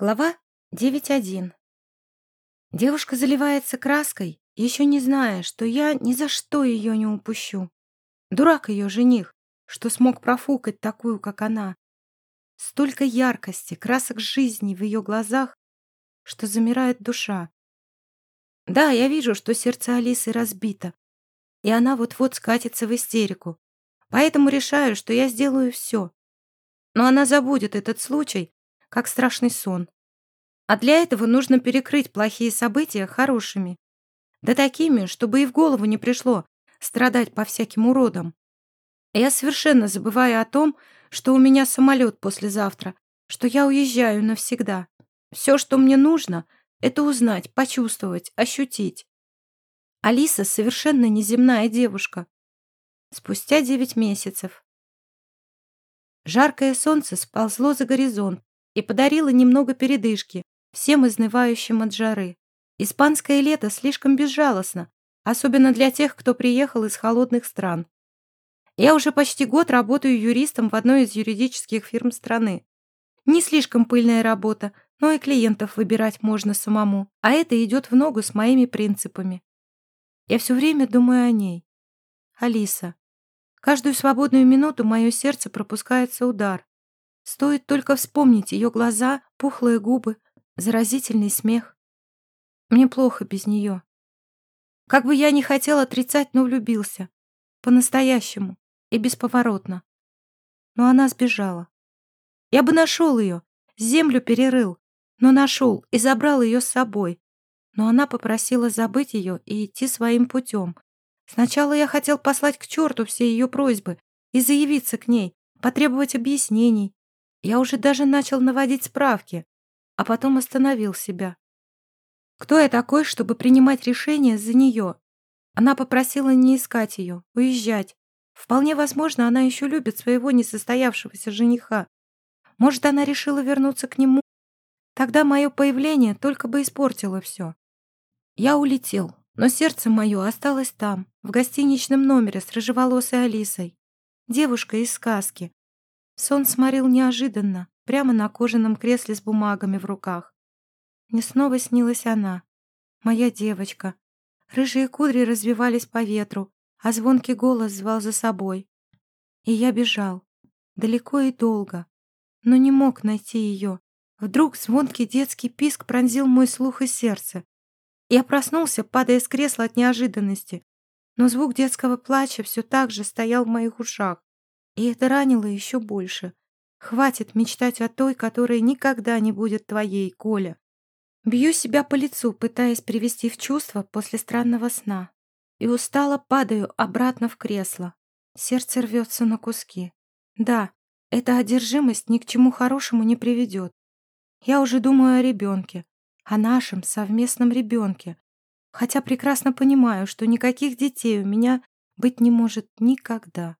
Глава 9.1. Девушка заливается краской, еще не зная, что я ни за что ее не упущу. Дурак ее жених, что смог профукать такую, как она. Столько яркости, красок жизни в ее глазах, что замирает душа. Да, я вижу, что сердце Алисы разбито, и она вот-вот скатится в истерику. Поэтому решаю, что я сделаю все. Но она забудет этот случай, как страшный сон. А для этого нужно перекрыть плохие события хорошими. Да такими, чтобы и в голову не пришло страдать по всяким уродам. Я совершенно забываю о том, что у меня самолет послезавтра, что я уезжаю навсегда. Все, что мне нужно, это узнать, почувствовать, ощутить. Алиса совершенно неземная девушка. Спустя девять месяцев. Жаркое солнце сползло за горизонт, и подарила немного передышки всем изнывающим от жары. Испанское лето слишком безжалостно, особенно для тех, кто приехал из холодных стран. Я уже почти год работаю юристом в одной из юридических фирм страны. Не слишком пыльная работа, но и клиентов выбирать можно самому, а это идет в ногу с моими принципами. Я все время думаю о ней. Алиса. Каждую свободную минуту мое сердце пропускается удар. Стоит только вспомнить ее глаза, пухлые губы, заразительный смех. Мне плохо без нее. Как бы я ни хотел отрицать, но влюбился. По-настоящему и бесповоротно. Но она сбежала. Я бы нашел ее, землю перерыл, но нашел и забрал ее с собой. Но она попросила забыть ее и идти своим путем. Сначала я хотел послать к черту все ее просьбы и заявиться к ней, потребовать объяснений, я уже даже начал наводить справки, а потом остановил себя. Кто я такой, чтобы принимать решения за нее? Она попросила не искать ее, уезжать. Вполне возможно, она еще любит своего несостоявшегося жениха. Может, она решила вернуться к нему? Тогда мое появление только бы испортило все. Я улетел, но сердце мое осталось там, в гостиничном номере с рыжеволосой Алисой. Девушка из сказки, Сон сморил неожиданно, прямо на кожаном кресле с бумагами в руках. Мне снова снилась она, моя девочка. Рыжие кудри развивались по ветру, а звонкий голос звал за собой. И я бежал, далеко и долго, но не мог найти ее. Вдруг звонкий детский писк пронзил мой слух и сердце. Я проснулся, падая с кресла от неожиданности, но звук детского плача все так же стоял в моих ушах. И это ранило еще больше. Хватит мечтать о той, которая никогда не будет твоей, Коля. Бью себя по лицу, пытаясь привести в чувство после странного сна. И устало падаю обратно в кресло. Сердце рвется на куски. Да, эта одержимость ни к чему хорошему не приведет. Я уже думаю о ребенке, о нашем совместном ребенке, хотя прекрасно понимаю, что никаких детей у меня быть не может никогда.